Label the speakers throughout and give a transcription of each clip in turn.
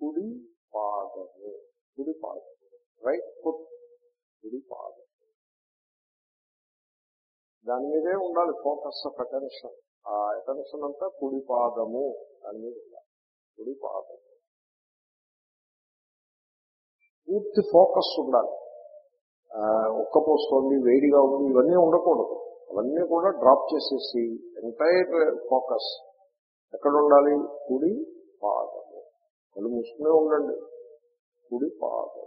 Speaker 1: కుడి పాదము కుడి పాదము రైట్ ఫుట్ కుడి పాదము. దాని మీదే ఉండాలి ఫోకస్ ఆఫ్ అటెన్షన్ ఆ అటెన్షన్ అంతా కుడి పాదము దాని మీద ఉండాలి. కుడి పాదము. పూర్తి ఫోకస్ ఉండాలి. ఒక్క ఉక్కపోస్తోంది వేడిగా ఉంది ఇవన్నీ ఉండకూడదు. అవన్నీ కూడా డ్రాప్ చేసేసి ఎంటైర్ ఫోకస్ ఎక్కడ ఉండాలి? కుడి పాదం కళ్ళు మూసుకునే ఉండండి. కుడి పాదం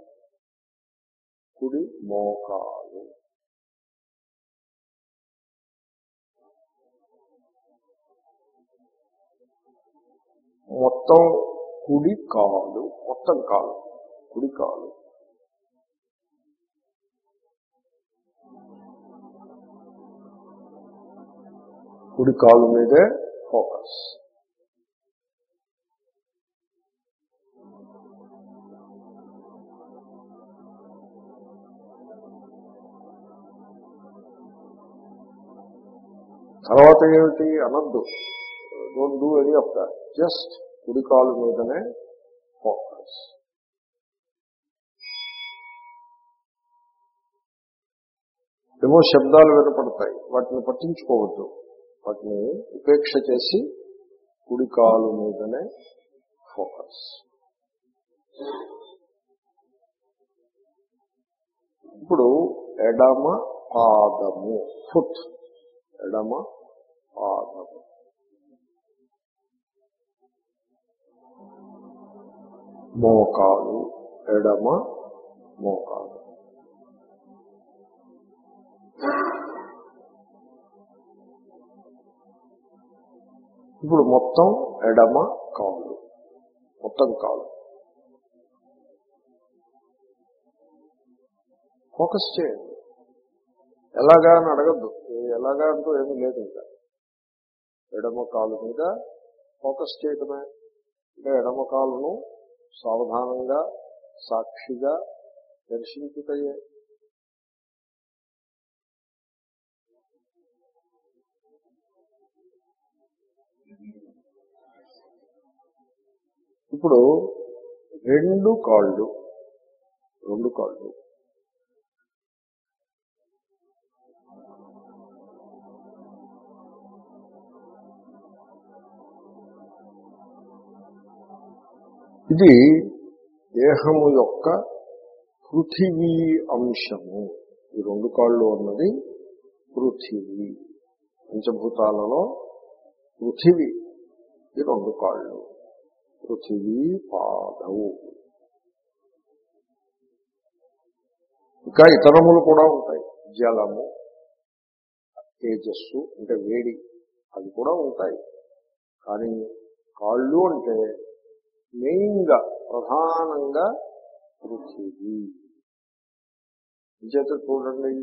Speaker 1: కుడి మోకాలు. మొత్తం కుడి కాలు మొత్తం కాలు కుడి కాలు. కుడి కాలు మీదే ఫోకస్. తర్వాత ఏమిటి అనద్దు. Don't do any of that just కుడికాలు మీదనే ఫోకస్ ఏవో శబ్దాలు వినపడతాయి. వాటిని పట్టించుకోవద్దు. వాటిని ఉపేక్ష చేసి కుడికాలు మీదనే ఫోకస్ ఇప్పుడు ఎడమ పాదము ఫుట్ ఎడమ పాదము మోకాలు ఎడమ మోకాలు. ఇప్పుడు మొత్తం ఎడమ కాలు. మొత్తం కాలు. ఫోకస్ చేయండి. ఎలాగా అని అడగద్దు. ఎలాగా అంటూ ఏమీ లేదు ఇంకా. ఎడమ కాలు మీద ఫోకస్ చేయటమే. అంటే ఎడమ కాలును సావధానంగా సాక్షిగా దర్శించుటయే. ఇప్పుడు రెండు కాళ్ళు రెండు కాళ్ళు. ఇది దేహము యొక్క పృథివీ అంశము. ఈ రెండు కాళ్ళు ఉన్నది పృథివీ. పంచభూతాలలో పృథివీ. ఈ రెండు కాళ్ళు పృథివీ పాదవు. ఇంకా ఇతరములు కూడా ఉంటాయి. జలము తేజస్సు అంటే వేడి అవి కూడా ఉంటాయి. కానీ కాళ్ళు అంటే మెయిన్గా ప్రధానంగా పృథివీ చేత చూడండి.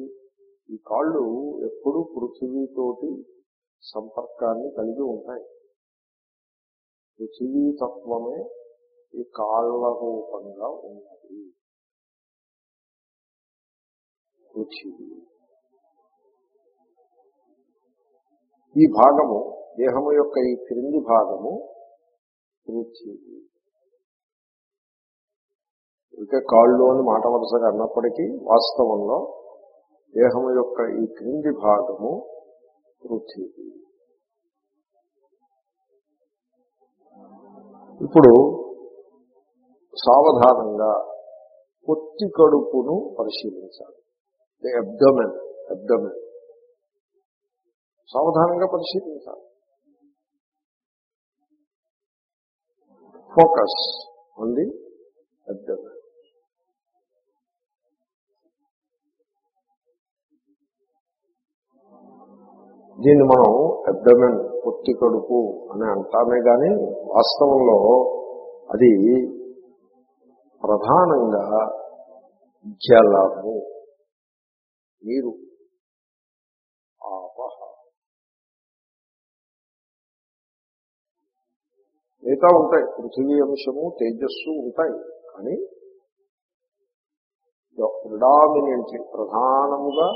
Speaker 1: ఈ కాళ్ళు ఎప్పుడూ పృథివీతోటి సంపర్కాన్ని కలిగి ఉంటాయి. పృథివీ తత్వమే ఈ కాళ్ళ రూపంగా ఉన్నది. పృథివీ ఈ భాగము దేహము యొక్క ఈ క్రింది భాగము పృథివీ ఇంకా కాళ్ళు అని మాట వరుసగా అన్నప్పటికీ వాస్తవంలో దేహం యొక్క ఈ క్రింది భాగము పృథివీ. ఇప్పుడు సావధానంగా పొత్తి కడుపును పరిశీలించాలి. అబ్డమెన్ అబ్డమెన్ సావధానంగా పరిశీలించాలి. ఫోకస్ ఉంది అబ్డమెన్ దీన్ని మనం అబ్డమెన్ పొత్తి కడుపు అని అంటామే కానీ వాస్తవంలో అది ప్రధానంగా జలము నీరు ఆపహ. మిగతా ఉంటాయి పృథివీ అంశము తేజస్సు ఉంటాయి కానీ ప్రిడామినెంట్లీ ప్రధానముగా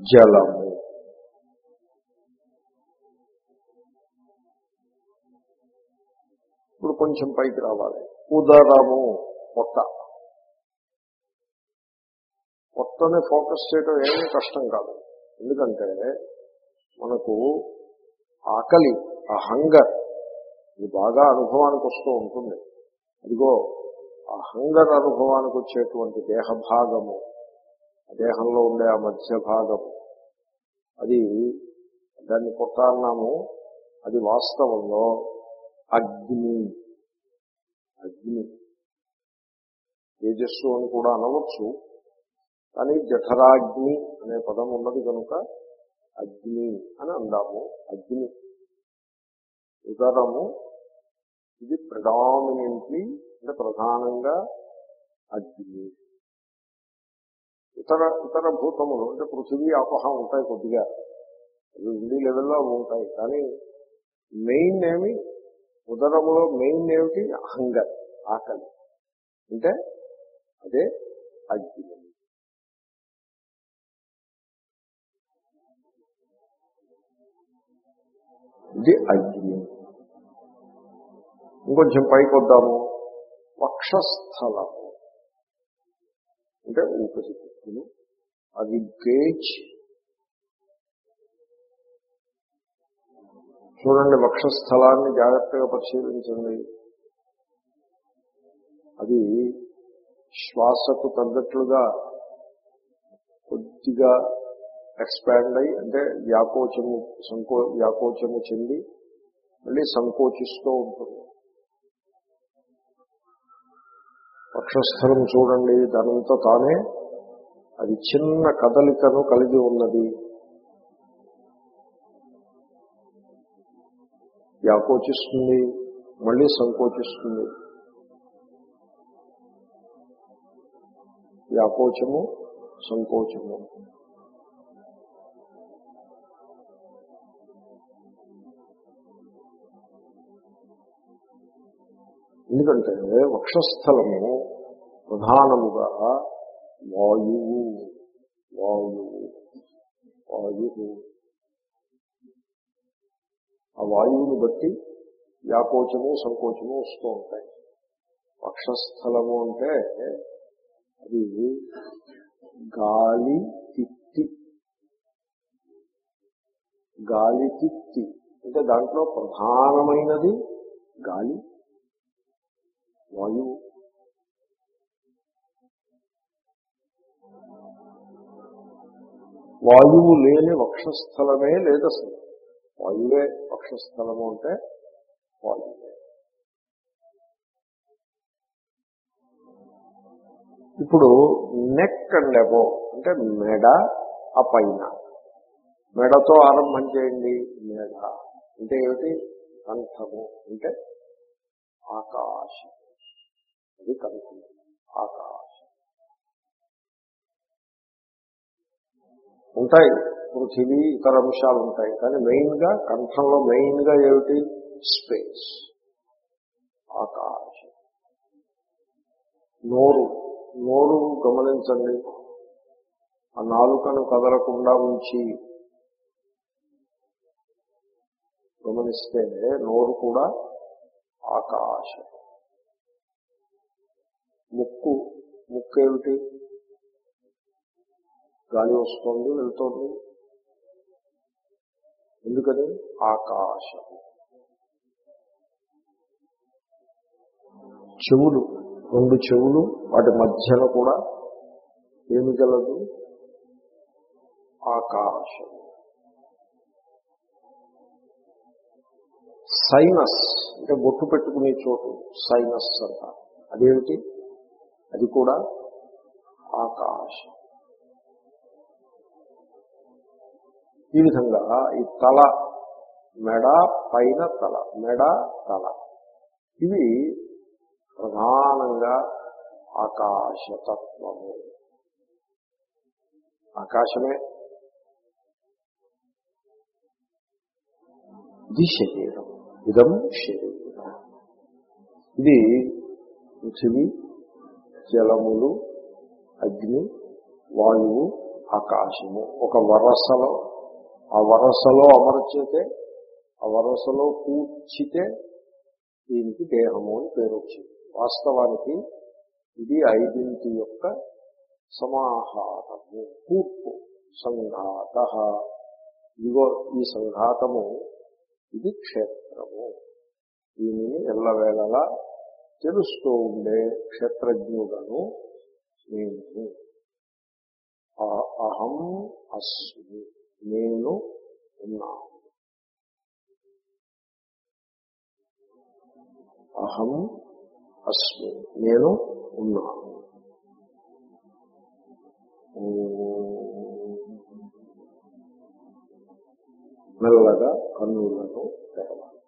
Speaker 1: జలము. ఇప్పుడు కొంచెం పైకి రావాలి. ఉదరము పొట్ట. పొట్టని ఫోకస్ చేయడం ఏమీ కష్టం కాదు. ఎందుకంటే మనకు ఆకలి ఆ హంగర్ ఇది బాగా అనుభవానికి వస్తూ ఉంటుంది. ఇదిగో ఆ హంగర్ అనుభవానికి వచ్చేటువంటి దేహ భాగము దేహంలో ఉండే ఆ మధ్య భాగం. అది దాన్ని పొట్ట అన్నాము అది వాస్తవంలో అగ్ని. అగ్ని. తేజస్సు అని కూడా అనవచ్చు. కానీ జఠరాగ్ని అనే పదం ఉన్నది కనుక అగ్ని అని అందాము. అగ్ని. ఉదరము ఇది ప్రడామినెంట్లీ అంటే ప్రధానంగా అగ్ని. ఇతర ఇతర భూతములు అంటే పృథివీ అపహం ఉంటాయి కొద్దిగా. అవి ఉండి లెవెల్లో ఉంటాయి. కానీ మెయిన్ ఏమి? ఉదరములో మెయిన్ ఏమిటి? హంగర్ ఆకలి. అంటే అదే అగ్ని. ఇది అగ్ని. ఇంకొంచెం పైకి వద్దాము. వక్షస్థలము. అంటే ఊపిరితిత్తులు అది గేజ్. చూడండి వక్షస్థలాన్ని జాగ్రత్తగా పరిశీలించండి. అది శ్వాసకు తగ్గట్లుగా కొద్దిగా ఎక్స్పాండ్ అయ్యి అంటే వ్యాకోచము సంకో వ్యాకోచము చెంది మళ్ళీ సంకోచిస్తూ ఉంటుంది. వక్షస్థలం చూడండి దానంతా తానే అది చిన్న కదలికను కలిగి ఉన్నది. వ్యాకోచిస్తుంది మళ్ళీ సంకోచిస్తుంది. వ్యాకోచము సంకోచము. ఎందుకంటే వక్షస్థలము ప్రధానముగా వాయువు వాయువు వాయువు. ఆ వాయువుని బట్టి వ్యాకోచము సంకోచము వస్తూ ఉంటాయి. పక్షస్థలము అంటే అది గాలి తిత్తి. గాలి తిత్తి. అంటే దాంట్లో ప్రధానమైనది గాలి వాయువు. వాయువు లేని వక్షస్థలమే లేదు అసలు వాయువే వక్షస్థలము అంటే వాయువే. ఇప్పుడు నెక్ అండ్ అబో అంటే మెడ ఆ పైన. మెడతో ఆరంభం చేయండి మెడ. అంటే ఏమిటి? కంఠము. అంటే ఆకాశం అది కంఠము. ఆకాశం ఉంటాయి. పృథివీ ఇతర అంశాలు ఉంటాయి. కానీ మెయిన్గా కంఠంలో మెయిన్గా ఏమిటి? స్పేస్. ఆకాశం. నోరు. నోరు గమనించండి. ఆ నాలుకను కదలకుండా ఉంచి గమనిస్తే నోరు కూడా ఆకాశం. ముక్కు. ముక్కు ఏమిటి? గాలి వస్తుంది వెళ్తోంది. ఎందుకని? ఆకాశం. చెవులు రెండు చెవులు వాటి మధ్యన కూడా ఏమి గలదు? ఆకాశం. సైనస్ అంటే బొట్టు పెట్టుకునే చోటు సైనస్ అంట అదేమిటి? అది కూడా ఆకాశం. ఈ విధంగా ఈ తల మెడ పైన తల మెడ తల. ఇవి ప్రధానంగా ఆకాశతత్వము. ఆకాశమే. ఇది శరీరం. ఇదం శరీరం. ఇది పృథివీ జలములు అగ్ని వాయువు ఆకాశము. ఒక వరసలో ఆ వరసలో అమర్చితే ఆ వరసలో కూర్చితే దీనికి దేహము అని పేరు వచ్చింది. వాస్తవానికి ఇది ఐదింటి యొక్క సమాహారము కూర్పు సంఘాత. ఇదిగో ఈ సంఘాతము ఇది క్షేత్రము. దీనిని ఎల్లవేళలా తెలుస్తూ ఉండే క్షేత్రజ్ఞుడను నేను. అహం అస్మి. నేను ఉన్నాను. అహం అస్మి నేను ఉన్నాను. మెల్లగా కన్నులను తెరవాలి.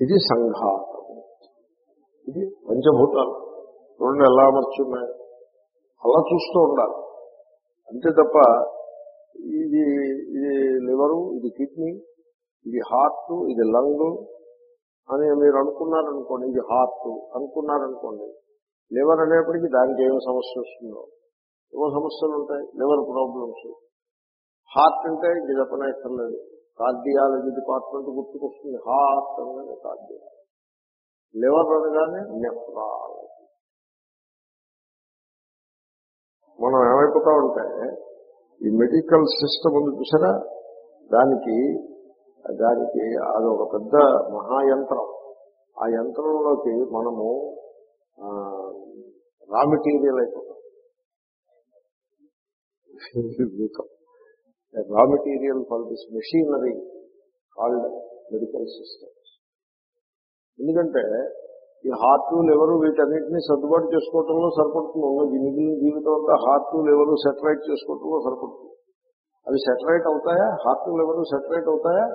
Speaker 1: ఇది సంఘాతం. ఇది పంచభూతాలు. రెండు ఎలా అమర్చున్నాయి. అలా చూస్తూ ఉండాలి. అంతే తప్ప ఇది ఇది లివరు ఇది కిడ్నీ ఇది హార్ట్ ఇది లంగ్ అని మీరు అనుకున్నారనుకోండి ఇది హార్ట్ అనుకున్నారనుకోండి లివర్ అనేప్పటికీ దానికి ఏమి సమస్య వస్తుందో? ఏమో సమస్యలు ఉంటాయి లివర్ ప్రాబ్లమ్స్. హార్ట్ అంటే ఇది చెప్పనక్కర్లేదు. కార్డియాలజీ డిపార్ట్మెంట్ గుర్తుకొస్తుంది హార్ట్ అనేది కార్డియాలజీ. లివర్ అనగానే నెఫ్రాలజీ మనం ఏమైపోతా ఉంటే ఈ మెడికల్ సిస్టమ్ ఉంది చూసారా? దానికి దానికి అదొక పెద్ద మహాయంత్రం. ఆ యంత్రంలోకి మనము రా మెటీరియల్ అయిపోతాం. Raw material for this machinery called medical system. ఎందుకంటే ఈ హార్ట్ లివరు వీటన్నిటిని సర్దుబాటు చేసుకోవటంలో సరిపడుతుంది. ఉన్నది మిగిలిన జీవితం అంతా హార్ట్ లివరు సెటరైట్ చేసుకోవటంలో సరిపడుతుంది. అవి సెటరైట్ అవుతాయా? హార్ట్ లివరు సెటరైట్ అవుతాయా?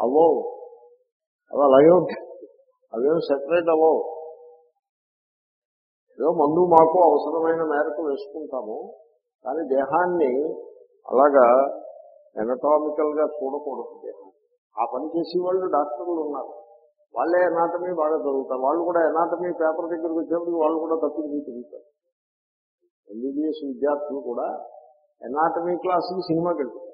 Speaker 1: అవ్వవు అవి. అలాగే ఉంటాయి అవేం సెటరైట్ అవ్వవు ఏదో మందు మాకు అవసరమైన మేరకు వేసుకుంటాము. కానీ దేహాన్ని అలాగా ఎనటామికల్గా చూడకూడదు. దేహాన్ని ఆ పని చేసే వాళ్ళు డాక్టర్లు ఉన్నారు. వాళ్ళే ఎనాటమీ బాగా చదువుతారు. వాళ్ళు కూడా ఎనాటమీ పేపర్ దగ్గరికి వచ్చేప్పటికి వాళ్ళు కూడా తప్పించి తిరుగుతారు. ఎంబీబీఎస్ విద్యార్థులు కూడా ఎనాటమీ క్లాసుకి సినిమాకి వెళ్తారు.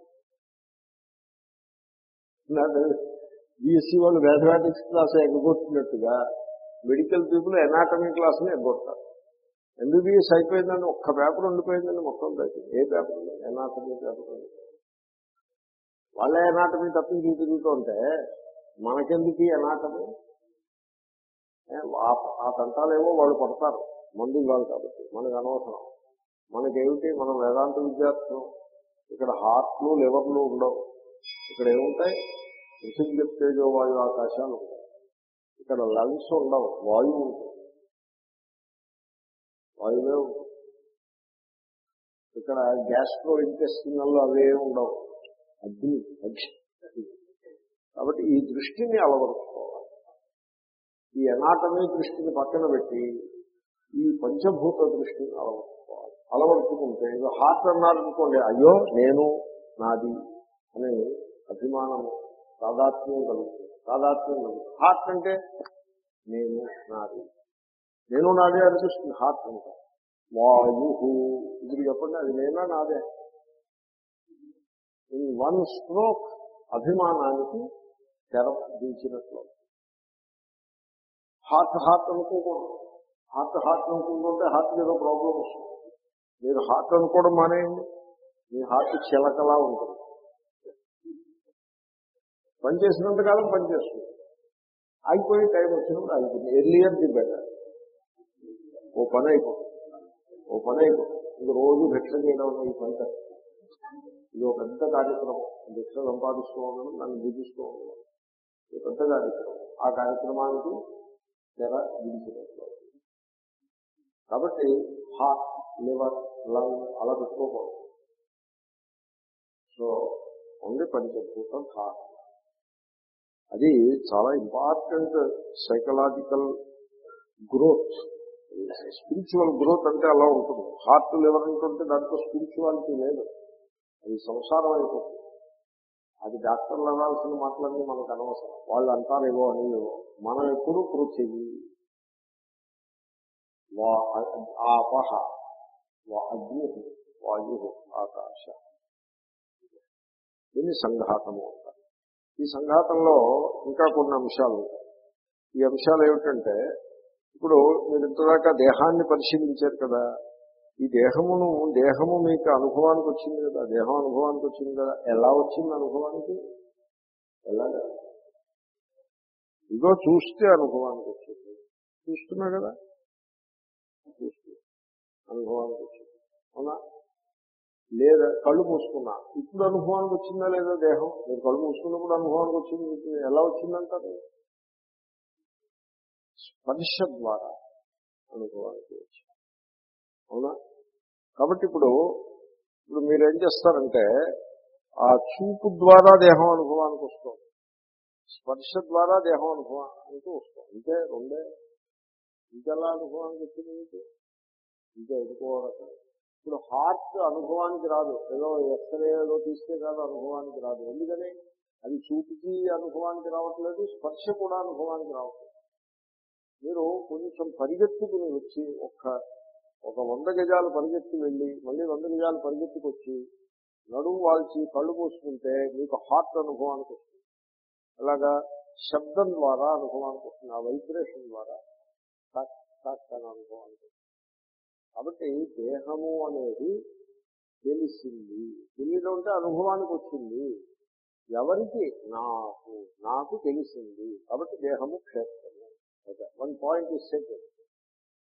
Speaker 1: బీఎస్సీ వాళ్ళు మ్యాథమెటిక్స్ క్లాస్ ఎగ్గొట్టినట్టుగా మెడికల్ పీపుల్ ఎనాటమీ క్లాసుని ఎగ్గొడతారు. ఎంబీబీఎస్ అయిపోయిందని ఒక్క పేపర్ ఉండిపోయిందని మొత్తం అయిపోయింది ఏ పేపర్ ఎనాటమీ పేపర్ వాళ్ళే ఎనాటమీ తప్పించి తిరుగుతుంటే మనకెందుకు ఈ ఆ- తంటాలేమో వాళ్ళు పడతారు. మందు ఇవ్వాలి కాబట్టి మనకు అనవసరం. మనకేమిటి? మనం వేదాంత విద్యార్థులు. ఇక్కడ హార్ట్లు లివర్లు ఉండవు. ఇక్కడ ఏముంటాయి? పృథివీ తేజో వాయు ఆకాశాలు ఉంటాయి. ఇక్కడ లంగ్స్ ఉండవు వాయువు ఉంటుంది. వాయువే ఉంటుంది. ఇక్కడ గ్యాస్ట్రో ఇంటెస్టినల్ అవే ఉండవు. అగ్ని అగ్ని. కాబట్టి ఈ దృష్టిని అలవరుచుకోవాలి. ఈ అనాటమీ దృష్టిని పక్కన పెట్టి ఈ పంచభూత దృష్టిని అలవరుచుకోవాలి. అలవరుచుకుంటే హార్ట్ అన్నారనుకోండి అయ్యో నేను నాది అనే అభిమానము తాదాత్మ్యం కలుగుతుంది. తాదాత్మ్యం కలుగుతుంది. హార్ట్ అంటే నేను నాది. నేను నాదే అనిపిస్తుంది హార్ట్ అంటే వాయు ఇది చెప్పండి అది నేనా నాదే? ఇన్ వన్ స్ట్రోక్ అభిమానానికి తెరం దించినట్లు. హార్ట్ హార్ట్ అనుకోకూడదు. హార్ట్ హార్ట్ అనుకుంటుంటే హార్ట్ ఏదో ప్రాబ్లం వస్తుంది. మీరు హార్ట్ అనుకోవడం మానేయండి. మీ హార్ట్ చిలకలా ఉంటుంది. పనిచేసినంతకాలం పనిచేస్తుంది అయిపోయి టైం వచ్చినప్పుడు అయిపోయింది ఎర్లియర్ ది బెటర్ ఓ పని అయిపోతుంది. ఓ పని అయిపోతుంది. ఇది రోజు భిక్ష చేయడం ఈ పని ఇది ఒక పెద్ద కార్యక్రమం. భిక్ష సంపాదిస్తూ ఉండడం నన్ను బుద్ధిస్తూ ఉండడం. పెద్ద కార్యక్రమం. ఆ కార్యక్రమానికి తెర విడిచినట్లు కాబట్టి హార్ట్ లివర్ లంగ్ అలా పెట్టుకోకూడదు. సో ఓన్లీ పంచభూతం హార్ట్. అది చాలా important psychological growth. Spiritual growth అంటే అలా ఉంటుంది. హార్ట్ లివర్ అంటుంటే దాంట్లో స్పిరిచువాలిటీ లేదు. అది సంసారం అయిపోతుంది. అది డాక్టర్లు అనాల్సిన మాటలన్నీ మనకు అనవసరం. వాళ్ళు అంటారేవో అని మనం ఎప్పుడు పృథివీ వా ఆపహ వా అగ్ని వాయు ఆకాశ. దీన్ని సంఘాతము అంటారు. ఈ సంఘాతంలో ఇంకా కొన్ని అంశాలు ఈ అంశాలు ఏమిటంటే ఇప్పుడు మీరు ఇంతదాకా దేహాన్ని పరిశీలించారు కదా ఈ దేహమును దేహము మీకు అనుభవానికి వచ్చింది కదా దేహం అనుభవానికి వచ్చింది కదా ఎలా వచ్చింది అనుభవానికి? ఎలాగా? ఇదో చూస్తే అనుభవానికి వచ్చింది. చూస్తున్నా కదా? చూస్తే అనుభవానికి వచ్చింది. అవునా? లేదా కళ్ళు మూసుకున్నా. ఇప్పుడు అనుభవానికి వచ్చిందా లేదా దేహం? మీరు కళ్ళు మూసుకున్నప్పుడు అనుభవానికి వచ్చింది. ఎలా వచ్చిందంటారు? స్పర్శ ద్వారా అనుభవానికి వచ్చింది. అవునా? కాబట్టి ఇప్పుడు ఇప్పుడు మీరు ఏం చేస్తారంటే ఆ చూపు ద్వారా దేహం అనుభవానికి వస్తుంది. స్పర్శ ద్వారా దేహం అనుభవానికి వస్తుంది. ఇంకే రెండే. ఇంకెలా అనుభవానికి వచ్చింది మీకు? ఇంకా ఎదుకోవాలి ఇప్పుడు హార్ట్ అనుభవానికి రాదు. ఏదో ఎక్స్రే ఏదో తీస్తే కాదు అనుభవానికి రాదు. ఎందుకని? అది చూపుకి అనుభవానికి రావట్లేదు స్పర్శ కూడా అనుభవానికి రావట్లేదు. మీరు కొంచెం పరిగెత్తుకుని వచ్చి ఒక్క ఒక వంద గజాలు పరిగెత్తి వెళ్ళి మళ్ళీ వంద గజాలు పరిగెత్తుకొచ్చి నడుము వాల్చి కళ్ళు మూసుకుంటే మీకు హార్ట్ అనుభవానికి వస్తుంది. అలాగా శబ్దం ద్వారా అనుభవానికి వస్తుంది ఆ వైబ్రేషన్ ద్వారా టక్ టక్ అని అనుభవానికి వస్తుంది. కాబట్టి దేహము అనేది తెలిసింది. తెలియడం అంటే అనుభవానికి వచ్చింది. ఎవరికి? నాకు. నాకు తెలిసింది. కాబట్టి దేహము క్షేత్రము. వన్ పాయింట్ ఇస్ సెకండ్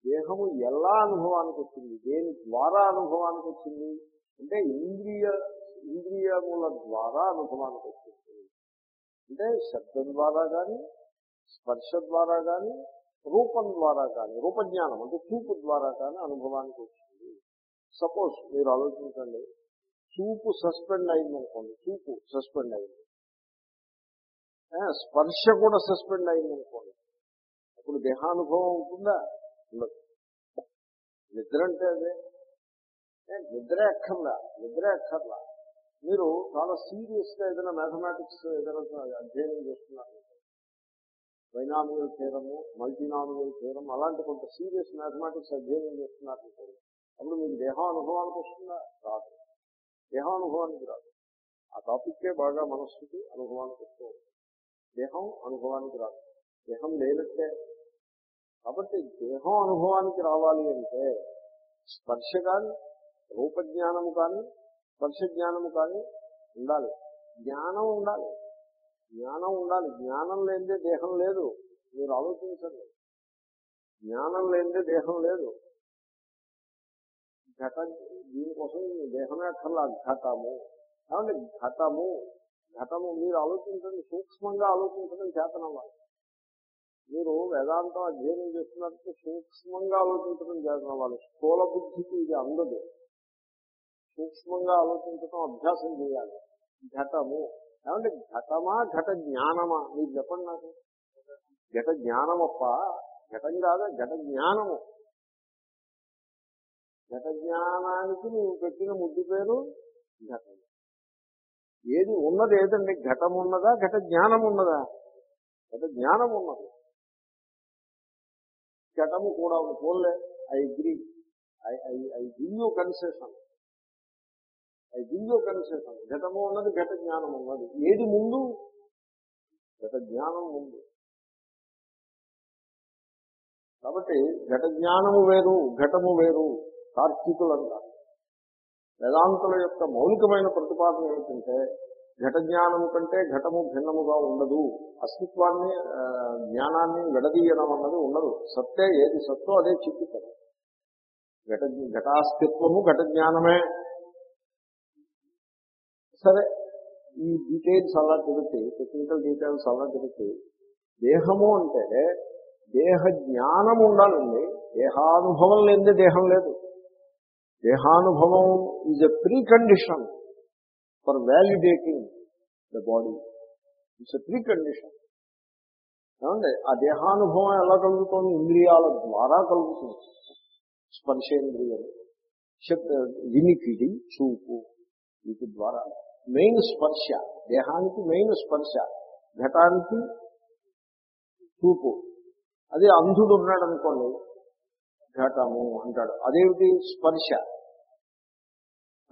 Speaker 1: దేహము ఎలా అనుభవానికి వచ్చింది? దేని ద్వారా అనుభవానికి వచ్చింది? అంటే ఇంద్రియ ఇంద్రియముల ద్వారా అనుభవానికి వచ్చింది. అంటే శబ్దం ద్వారా కానీ స్పర్శ ద్వారా కానీ రూపం ద్వారా కానీ రూపజ్ఞానం అంటే చూపు ద్వారా కానీ అనుభవానికి వచ్చింది. సపోజ్ మీరు ఆలోచించండి. చూపు సస్పెండ్ అయింది అనుకోండి చూపు సస్పెండ్ అయింది. స్పర్శ కూడా సస్పెండ్ అయింది అనుకోండి అప్పుడు దేహానుభవం ఉంటుందా? ఉండదు నిద్ర అంటే అదే? నిద్ర ఎక్కర్లా? నిద్ర ఎక్కర్లా? మీరు చాలా సీరియస్గా ఏదైనా మ్యాథమెటిక్స్ ఏదైనా అధ్యయనం చేస్తున్నారు. బైనామియల్ థీరము మల్టీనామియల్ థీరం అలాంటి కొంత సీరియస్ మ్యాథమెటిక్స్ అధ్యయనం చేస్తున్నారు అప్పుడు మీకు దేహం అనుభవానికి వస్తుందా? రాదు. దేహానుభవానికి రాదు. ఆ టాపిక్కే బాగా మనస్సుకి అనుభవానికి వస్తూ దేహం అనుభవానికి రాదు. దేహం లేనట్టే కాబట్టి దేహం అనుభవానికి రావాలి అంటే స్పర్శ కానీ రూపజ్ఞానము కానీ స్పర్శ జ్ఞానము కానీ ఉండాలి. జ్ఞానం ఉండాలి. జ్ఞానం ఉండాలి. జ్ఞానం లేనిదే దేహం లేదు. మీరు ఆలోచించండి. జ్ఞానం లేనిదే దేహం లేదు. ఘట దీనికోసం దేహమే అక్కర్లా. ఘటము. కాబట్టి ఘటము. ఘటము. మీరు ఆలోచించండి. సూక్ష్మంగా ఆలోచించడం చేతనవ్వాలి. మీరు వేదాంతం అధ్యయనం చేస్తున్నట్టు సూక్ష్మంగా ఆలోచించడం చేతనవ్వాలి స్థూల బుద్ధికి ఇది అందదు. సూక్ష్మంగా ఆలోచించడం అభ్యాసం చేయాలి. ఘటము. ఏమంటే ఘటమా ఘట జ్ఞానమా? మీరు చెప్పండి నాకు. ఘట జ్ఞానమప్ప. ఘటం కాదా? ఘట జ్ఞానము. ఘట జ్ఞానానికి నువ్వు పెట్టిన ముద్దు పేరు ఘటం. ఏది ఉన్నది ఏదండి ఘటం ఉన్నదా? ఘట జ్ఞానం ఉన్నదా? ఘట జ్ఞానం ఉన్నది. ఘటము కూడా పోలే I agree. I I I give you concession. I give you concession. ఘటము ఉన్నది ఘట జ్ఞానం ఉన్నది. ఏది ముందు? ఘట జ్ఞానం ముందు. కాబట్టి ఘట జ్ఞానము వేరు ఘటము వేరు. తార్కికులు వేదాంతుల యొక్క మౌలికమైన ప్రతిపాదన ఏమిటంటే ఘట జ్ఞానము కంటే ఘటము భిన్నముగా ఉండదు. అస్తిత్వాన్ని జ్ఞానాన్ని విడదీయడం అన్నది ఉండదు. సత్తే ఏది సత్తో అదే చిక్కుతారు ఘట ఘటాస్తిత్వము ఘట జ్ఞానమే సరే ఈ డీటెయిల్స్ అలా తిరిగి టెక్నికల్ డీటెయిల్స్ అలా తిరిగి దేహము అంటే దేహ జ్ఞానం ఉండాలండి. దేహానుభవం లేనిదే దేహం లేదు. దేహానుభవం is a precondition for validating the body it's a precondition ఏమండి? ఆ దేహానుభవం ఎలా కలుగుతోంది? ఇంద్రియాల ద్వారా కలుగుతుంది. స్పర్శేంద్రియం శబ్ద వినికిడి చూపు వీటి ద్వారా. మెయిన్ స్పర్శ దేహానికి మెయిన్ స్పర్శ ఘటానికి చూపు. అదే అంధుడు ఉన్నాడు అనుకోండి ఘటము అంటాడు. అదేమిటి? స్పర్శ.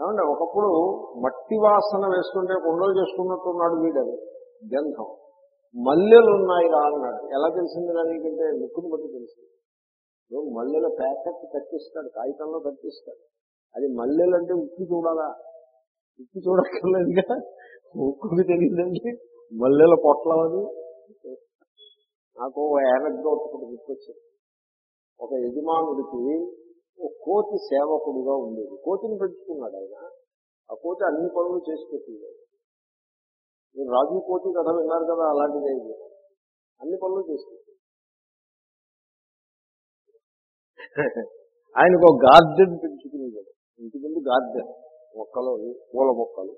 Speaker 1: ఏమంటే ఒకప్పుడు మట్టి వాసన వేస్తుంటే కొండలు చేసుకున్నట్టున్నాడు వీడని గంధం. మల్లెలు ఉన్నాయి రా అన్నాడు. ఎలా తెలిసింది రా నీకంటే ముక్కును బట్టి తెలిసింది. మల్లెల ప్యాకెట్ కట్టిస్తాడు కాగితంలో కట్టిస్తాడు. అది మల్లెలు అంటే ఉక్కి చూడాలా? ఉక్కి చూడక్కర్లేదుగా ఉక్కుకి తెలియదండి. మల్లెల పొట్లం అది. నాకు ఏనగ్దోట్ ఒకటి గుర్తొచ్చింది. ఒక యజమానుడికి ఓ కోతి సేవకుడుగా ఉండేది. కోతిని పెంచుకున్నాడు ఆయన. ఆ కోతి అన్ని పనులు చేసి పెట్టింది. మీరు రాజు కోతి కథ విన్నారు కదా అలాంటిదే అయింది అన్ని పనులు చేసి ఆయనకు ఒక గార్డెన్ పెంచుకునేది ఇంటి ముందు గార్డెన్. మొక్కలు పూల మొక్కలు.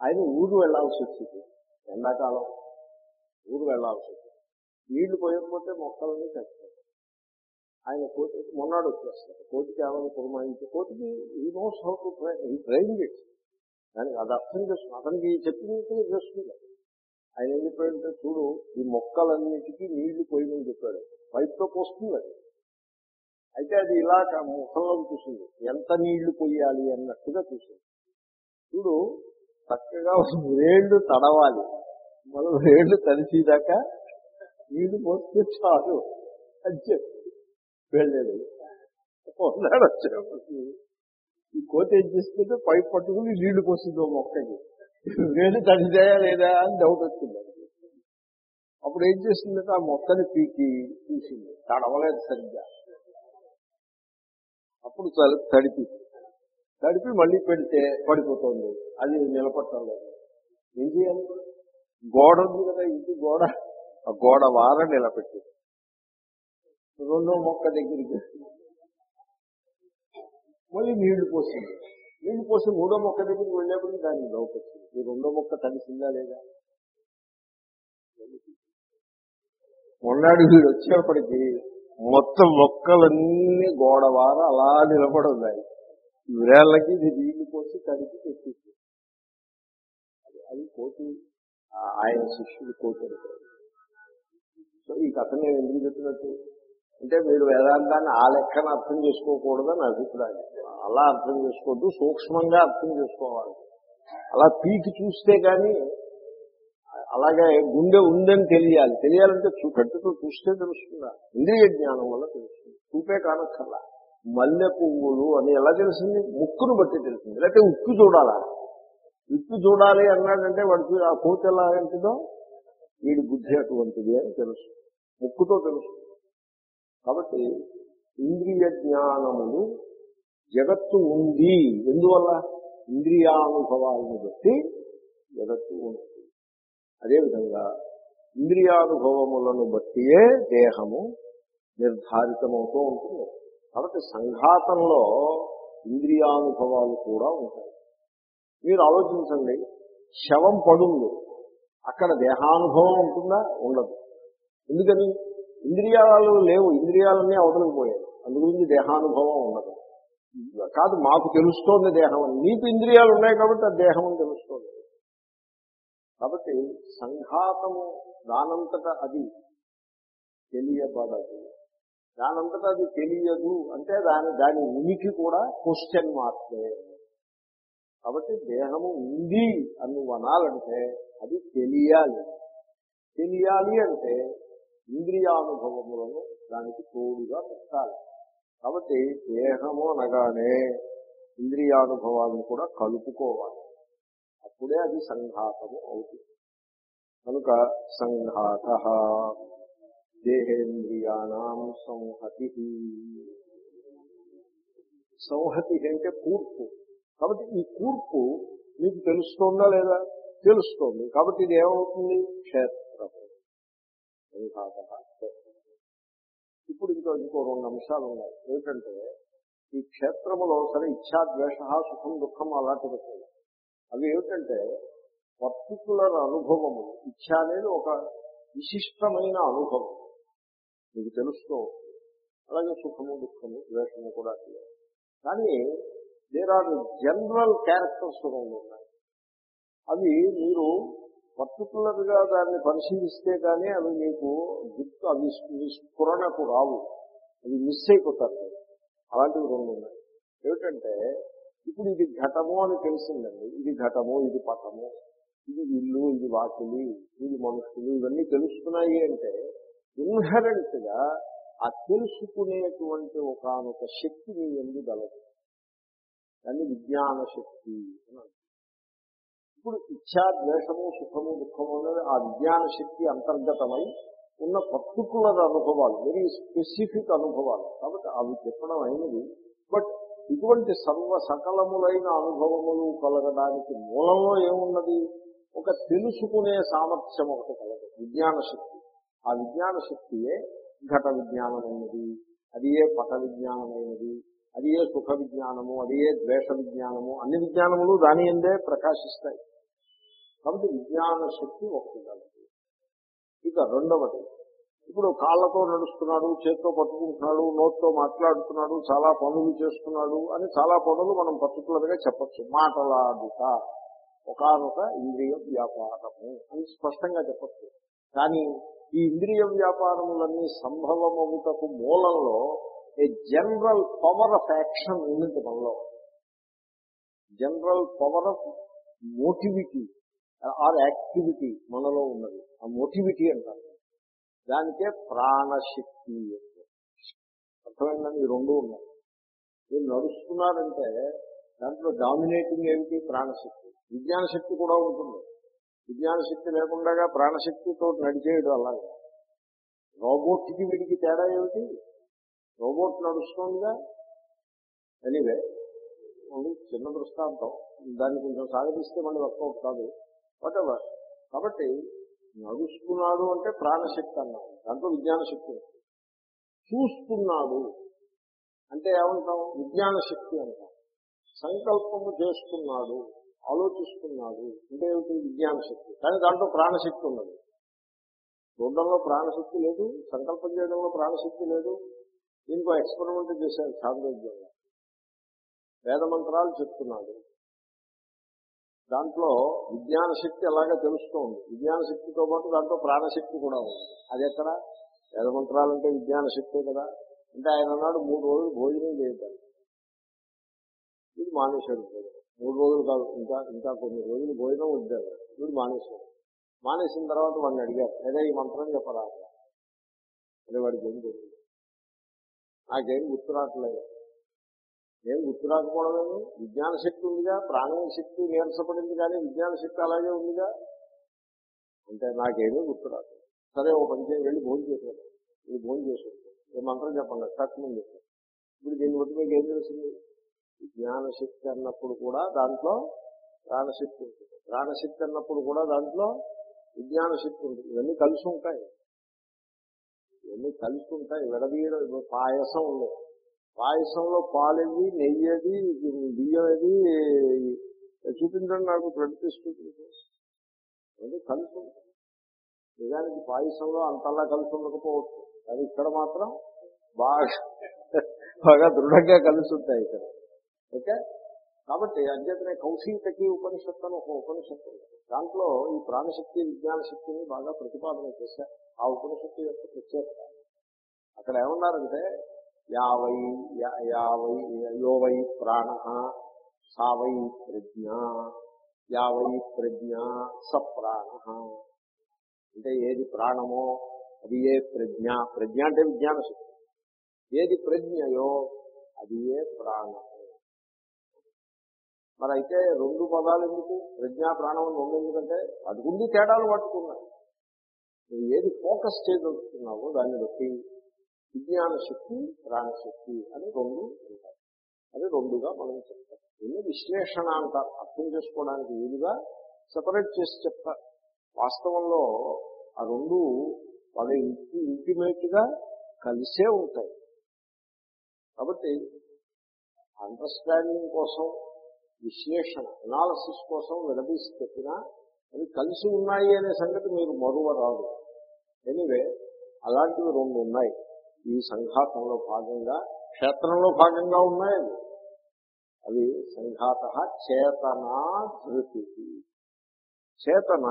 Speaker 1: ఆయన ఊరు వెళ్ళాల్సి వచ్చింది. ఎండాకాలం. ఊరు వెళ్ళాల్సి వచ్చింది. నీళ్ళు పోయకపోతే మొక్కలని చచ్చి ఆయన కోటి మొన్నాడు వచ్చేస్తారు కోతికి ఏమైనా పురమాయించి కోటికి ఈ నోస్ హౌ టు ఈ ట్రైనింగ్ ఇట్ దానికి అది అర్థం చేస్తుంది అతనికి చెప్పింది చేస్తుంది ఆయన ఏం చెప్పాడంటే చూడు ఈ మొక్కలన్నిటికీ నీళ్ళు పోయిందని చెప్పాడు. పైప్తో పోస్తుంది అది. అయితే అది ఇలా ముఖంలో చూసింది. ఎంత నీళ్ళు పోయాలి అన్నట్టుగా చూసింది. చూడు చక్కగా వేళ్ళు తడవాలి. మనం వేళ్ళు తడిచేదాకా నీళ్ళు పోస్తే చాలు అని చెప్పి వెళ్ళాడు ఉన్నాడు వచ్చేప్పటికి ఈ కోత ఏం చేస్తుంటే పైపు పట్టుకుని నీళ్ళు పోస్తుంది ఓ మొక్కకి. వేలు తడిదేయా లేదా అని డౌట్ వచ్చింది అప్పుడు. ఏం చేసిందంటే ఆ మొక్కని పీకి చూసింది. తడవలేదు సరిగ్గా. అప్పుడు తడిపి. తడిపి మళ్ళీ పెడితే పడిపోతుంది. అది నిలబట్టం లేదు. ఏం చేయాలి? గోడ ఉంది కదా ఇంటి గోడ. ఆ గోడ వార నిలబెట్టింది. రెండో మొక్క దగ్గరికి మళ్ళీ నీళ్ళు పోసింది నీళ్ళు పోసి మూడో మొక్క దగ్గరికి వెళ్ళేప్పుడు దానికి డౌట్ వచ్చింది ఈ రెండో మొక్క తడిసిందా లేదా? మొన్నాడు వీడు వచ్చేప్పటికి మొత్తం మొక్కలన్నీ గోడవార అలా నిలబడి ఉన్నాయి వీరేళ్ళకి ఇది నీళ్ళు పోసి తడికి తెచ్చింది అది అది కోటి ఆయన శిష్యుడు కోటి సో ఈ కథ నేను ఎందుకు చెప్పినట్టు? అంటే మీరు వేదాంతాన్ని ఆ లెక్కన అర్థం చేసుకోకూడదని అభిప్రాయం. అలా అర్థం చేసుకోవద్దు సూక్ష్మంగా అర్థం చేసుకోవాలి. అలా పీకి చూస్తే కానీ అలాగే గుండె ఉందని తెలియాలి. తెలియాలంటే చూ కట్టుతో చూస్తే తెలుస్తుందా? ఇంద్రియ జ్ఞానం వల్ల తెలుస్తుంది. చూపే కానక్కర్లా. మల్లె పువ్వులు అని ఎలా తెలిసింది? ముక్కును బట్టి తెలిసింది. లేకపోతే ఉక్కు చూడాలా? ఉక్కు చూడాలి అన్నాడంటే వాడికి ఆ కోతి ఎలా ఏంటిదో వీడి బుద్ధి అటువంటిది అని తెలుసు ముక్కుతో తెలుసు కాబట్టి ఇంద్రియ జ్ఞానములు జగత్తు ఉంది. ఎందువల్ల? ఇంద్రియానుభవాలను బట్టి జగత్తు ఉంది. అదేవిధంగా ఇంద్రియానుభవములను బట్టియే దేహము నిర్ధారితమవుతూ ఉంటుంది. కాబట్టి సంఘాతంలో ఇంద్రియానుభవాలు కూడా ఉంటాయి. మీరు ఆలోచించండి శవం పడుంది. అక్కడ దేహానుభవం ఉంటుందా? ఉండదు. ఎందుకని? ఇంద్రియాలు లేవు. ఇంద్రియాలన్నీ అవతలకు పోయాయి. అందుగురించి దేహానుభవం ఉండదు. కాదు మాకు తెలుస్తోంది దేహం నీకు ఇంద్రియాలు ఉన్నాయి కాబట్టి ఆ దేహం అని తెలుస్తోంది. కాబట్టి సంఘాతము దానంతట అది తెలియబడదు. దానంతట అది తెలియదు అంటే దాని దాని ఉనికి కూడా క్వశ్చన్ మార్కే కాబట్టి దేహము ఉంది అని అనాలంటే అది తెలియాలి. తెలియాలి అంటే ఇంద్రియానుభవములను దానికి తోడుగా పెట్టాలి. కాబట్టి దేహము అనగానే ఇంద్రియానుభవాలను కూడా కలుపుకోవాలి. అప్పుడే అది సంఘాతము అవుతుంది. కనుక సంఘాత దేహేంద్రియాణం సంహతి. సంహతి అంటే కూర్పు. కాబట్టి ఈ కూర్పు మీకు తెలుస్తోందా లేదా? తెలుస్తోంది. కాబట్టి ఇది ఏమవుతుంది? క్షేత్రము. సంఘాత ఇప్పుడు ఇంకో ఇంకో రెండు అంశాలు ఉన్నాయి. ఏమిటంటే ఈ క్షేత్రములో సరే ఇచ్ఛా ద్వేష సుఖం దుఃఖం అలాంటి వస్తాయి అవి ఏమిటంటే పర్టికులర్ అనుభవము. ఇచ్చ అనేది ఒక విశిష్టమైన అనుభవం. మీకు తెలుస్తూ అలాగే సుఖము దుఃఖము ద్వేషము కూడా కానీ దేర్ ఆర్ జనరల్ క్యారెక్టర్స్ కూడా ఉన్నాయి. అవి మీరు పర్టికులర్గా దాన్ని పరిశీలిస్తే కానీ అవి మీకు గుర్తు అవి స్ఫురణకు రావు. అవి మిస్ అయిపోతారు అలాంటివి రెండు ఉన్నాయి. ఏమిటంటే ఇప్పుడు ఇది ఘటము అని తెలిసిందండి. ఇది ఘటము ఇది పటము ఇది ఇల్లు ఇది వాకిలి ఇది మనుషులు ఇవన్నీ తెలుస్తున్నాయి అంటే ఇన్హరెంట్గా ఆ తెలుసుకునేటువంటి ఒకనొక శక్తి మీ ఎందు గలదు. దాన్ని విజ్ఞాన శక్తి అని అంటారు. ఇప్పుడు ఇచ్ఛా ద్వేషము సుఖము దుఃఖము అనేది ఆ విజ్ఞాన శక్తి అంతర్గతమై ఉన్న పర్టికులర్ అనుభవాలు వెరీ స్పెసిఫిక్ అనుభవాలు. కాబట్టి అవి చెప్పడం అయినది. బట్ ఇటువంటి సర్వ సకలములైన అనుభవములు కలగడానికి మూలంలో ఏమున్నది? ఒక తెలుసుకునే సామర్థ్యం ఒకటి కలదు విజ్ఞాన శక్తి. ఆ విజ్ఞాన శక్తియే ఘట విజ్ఞానమైనది. అది ఏ పట విజ్ఞానమైనది? అది ఏ సుఖ విజ్ఞానము? అది ఏ ద్వేష విజ్ఞానము? అన్ని విజ్ఞానములు దాని ఎందే ప్రకాశిస్తాయి. కాబట్టి విజ్ఞాన శక్తి ఒకటి కలదు ఇక రెండవది ఇప్పుడు కాళ్ళతో నడుస్తున్నాడు చేత్తో పట్టుకుంటున్నాడు నోట్తో మాట్లాడుతున్నాడు చాలా పనులు చేస్తున్నాడు అని చాలా పనులు మనం పర్టికులర్గా చెప్పచ్చు. మాటలాడుట ఒకనొక ఇంద్రియ వ్యాపారము అని స్పష్టంగా చెప్పచ్చు. కానీ ఈ ఇంద్రియ వ్యాపారములన్నీ సంభవమవుటకు మూలంలో a general power of action ఉంది మనలో. General power of motivity. Or activity మనలో ఉన్నది. ఆ మోటివిటీ అంటారు. దానికే ప్రాణశక్తి అర్థమైందని ఈ రెండు ఉన్నాయి. మీరు నడుస్తున్నారంటే దాంట్లో డామినేటింగ్ ఏమిటి? ప్రాణశక్తి. విజ్ఞాన శక్తి కూడా ఉంటుంది. విజ్ఞాన శక్తి లేకుండా ప్రాణశక్తితో నడిచేయడం అలాగే. రోబోట్కి వీడికి తేడా ఏమిటి? రోబోట్ నడుస్తుందిగా? ఎనీవే. చిన్న దృష్టాంతం. దాన్ని కొంచెం సాగదీస్తే మళ్ళీ వర్కౌట్ కాదు. వాటెవర్ కాబట్టి నడుస్తున్నాడు అంటే ప్రాణశక్తి అన్నాడు. దాంట్లో విజ్ఞాన శక్తి చూస్తున్నాడు అంటే ఏమంటాం? విజ్ఞాన శక్తి అంటాం. సంకల్పము చేస్తున్నాడు ఆలోచిస్తున్నాడు అంటే ఏమిటి? విజ్ఞాన శక్తి కానీ దాంట్లో ప్రాణశక్తి ఉన్నది. చూడడంలో ప్రాణశక్తి లేదు సంకల్పం చేయడంలో ప్రాణశక్తి లేదు. దీనికి ఎక్స్పెరిమెంట్ చేశారు సాంద్రోద్యంగా వేద మంత్రాలు చెప్తున్నాడు. దాంట్లో విజ్ఞాన శక్తి అలాగే తెలుస్తూ ఉంది విజ్ఞాన శక్తితో పాటు దాంట్లో ప్రాణశక్తి కూడా ఉంది. అది ఎక్కడ వేదమంత్రాలంటే విజ్ఞాన శక్తే కదా. అంటే ఆయన అన్నాడు మూడు రోజులు భోజనం చేయటం. ఇది మానేశాడు మూడు రోజులు కాదు ఇంకా ఇంకా కొన్ని రోజులు భోజనం వద్దాడు. వీడు మానేశాడు. మానేసిన తర్వాత వాడిని అడిగారు అదే ఈ మంత్రం చెప్పరా? అదే వాడికి ఏం తెలియదు నాకేం గుర్తురావట్లేదు. ఏం గుర్తు రాకపోవడమేమి విజ్ఞాన శక్తి ఉందిగా ప్రాణ శక్తి నీరసపడింది కానీ విజ్ఞాన శక్తి అలాగే ఉందిగా? అంటే నాకేమీ గుర్తు రాదు. సరే ఓ పని వెళ్ళి భోజనం చేశాను ఇది భోజనం చేశాడు ఏ మంత్రం చెప్పండి తక్కువ చెప్పాను ఇప్పుడు దీన్ని బట్టి మీకు ఏం తెలిసింది విజ్ఞాన శక్తి అన్నప్పుడు కూడా దాంట్లో ప్రాణశక్తి ఉంటుంది. ప్రాణశక్తి అన్నప్పుడు కూడా దాంట్లో విజ్ఞాన శక్తి ఉంటుంది. ఇవన్నీ కలిసి ఉంటాయి. ఇవన్నీ కలిసి ఉంటాయి. విడదీయడం పాయసం ఉంది పాయసంలో పాలేది నెయ్యేది బియ్యం ఏది చూపించండి నాకు బ్లడ్ చూపించండి కలిసి నిజానికి పాయసంలో అంతలా కలిసి ఉండకపోవచ్చు. కానీ ఇక్కడ మాత్రం బాగా బాగా దృఢంగా కలిసి ఉంటాయి ఇక్కడ. ఓకే? కాబట్టి అధ్యతనే కౌశీతకి ఉపనిషత్తు అని ఒక ఉపనిషత్తు ఉంది. దాంట్లో ఈ ప్రాణశక్తి విజ్ఞాన శక్తిని బాగా ప్రతిపాదన చేశారు. ఆ ఉపనిషత్తు యొక్క ప్రత్యేకత. అక్కడ ఏమన్నారంటే యావై యా- యావై యోవై ప్రాణ సావై ప్రజ్ఞ యావై ప్రజ్ఞ స ప్రాణ. అంటే ఏది ప్రాణమో అది ఏ ప్రజ్ఞ? ప్రజ్ఞ అంటే విజ్ఞాన శక్తి ఏది ప్రజ్ఞయో అది ఏ ప్రాణము. మరి అయితే రెండు పదాలు ఎందుకు? ప్రజ్ఞా ప్రాణం అని రెండు ఎందుకంటే అది ఉంది తేడాలు పట్టుకున్నాయి. నువ్వు ఏది ఫోకస్ చేయగలుగుతున్నావో దాన్ని బట్టి విజ్ఞాన శక్తి ప్రాణశక్తి అని రెండు ఉంటాయి. అది రెండుగా మనం చెప్తాం. ఎన్ని విశ్లేషణ అంటారు అర్థం చేసుకోవడానికి వీలుగా సెపరేట్ చేసి చెప్తా. వాస్తవంలో ఆ రెండు వాళ్ళ ఇంటి ఇంటిమేట్గా కలిసే ఉంటాయి. కాబట్టి అండర్స్టాండింగ్ కోసం విశ్లేషణ అనాలసిస్ కోసం విడదీసి చెప్పినా అవి కలిసి ఉన్నాయి అనే సంగతి మీరు మరువరాదు. ఎనివే అలాంటివి రెండు ఉన్నాయి. ఈ సంఘాతంలో భాగంగా క్షేత్రంలో భాగంగా ఉన్నాయి అవి. అవి సంఘాత చేతనా ధృతి చేతన